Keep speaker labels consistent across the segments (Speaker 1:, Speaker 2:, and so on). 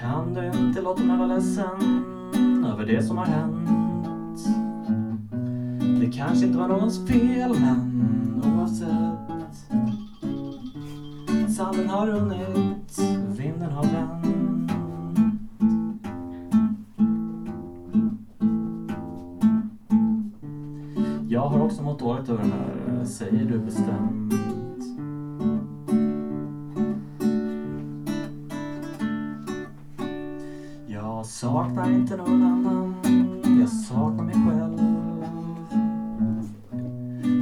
Speaker 1: Kan du inte låta mig vara ledsen över det som har hänt. Det kanske inte var någons fel men oavsett. Sanden har runnit, vinden har vänt. Jag har också mått dåligt över den här, säger du bestämt. Jag saknar inte någon annan, jag saknar mig själv.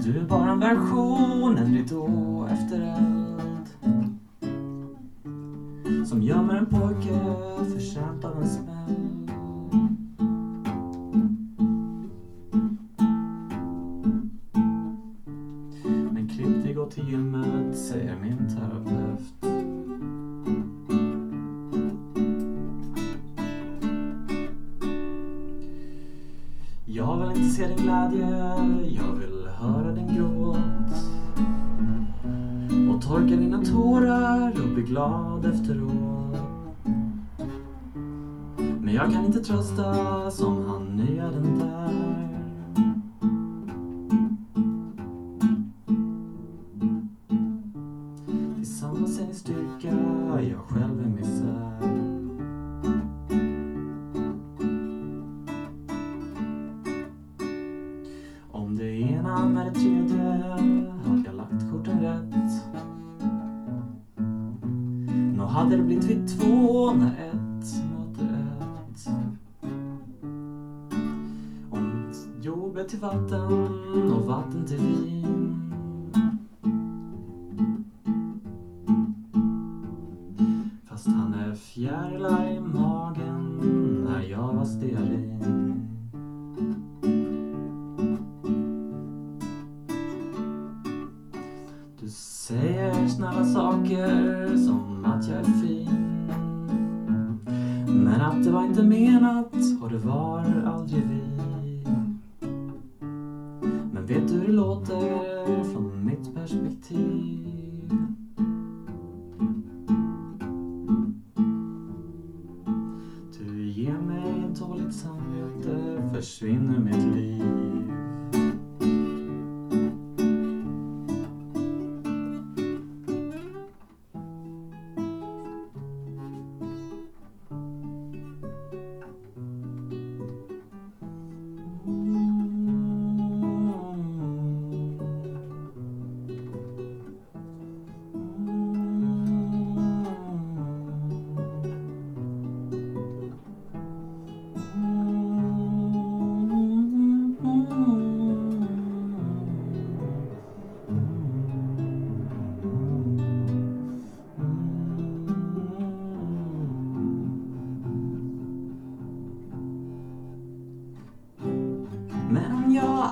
Speaker 1: Du är bara en version, en ridå efter eld. Som gömmer en pojke förtjänt av en smäll. Men klipp dig, gå till gymmet, säger min terapeut. Jag vill inte se din glädje, jag vill höra din gråt. Och torka dina tårar och bli glad efteråt. Men jag kan inte trösta som han nya den där. Tillsammans är ni styrka, jag själv är misär. Hade det blivit vid två när ett möter ett. Om jord blev till vatten och vatten till vin. Fast han är fjärilar i magen när jag var stearin. Inte menat och det var aldrig vi. Men vet du hur det låter från mitt perspektiv?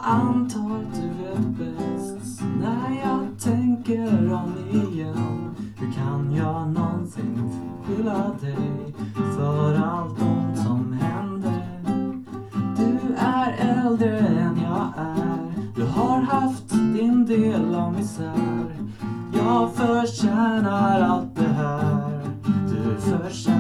Speaker 1: Antar att du vet bäst när jag tänker om igen. Hur kan jag någonsin skylla dig för allt ont som hände? Du är äldre än jag är. Du har haft din del av misär. Jag förtjänar allt det här. Du förtjänar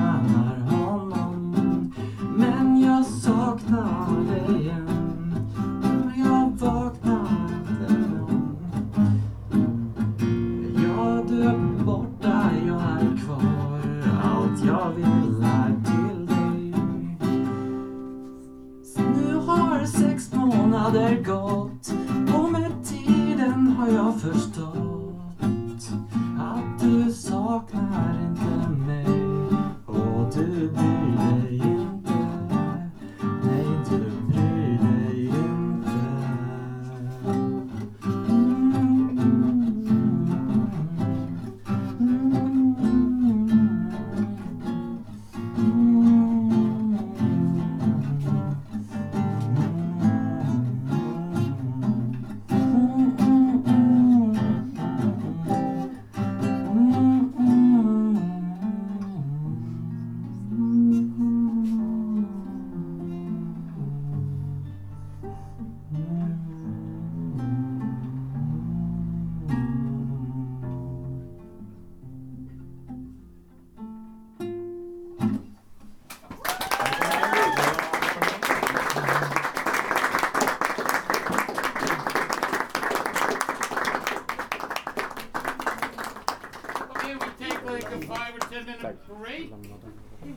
Speaker 2: or ten minute break.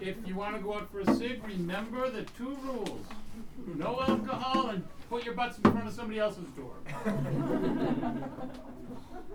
Speaker 2: If you wanna go out for a cig, remember the two rules. No alcohol and put your butts in front of somebody else's door.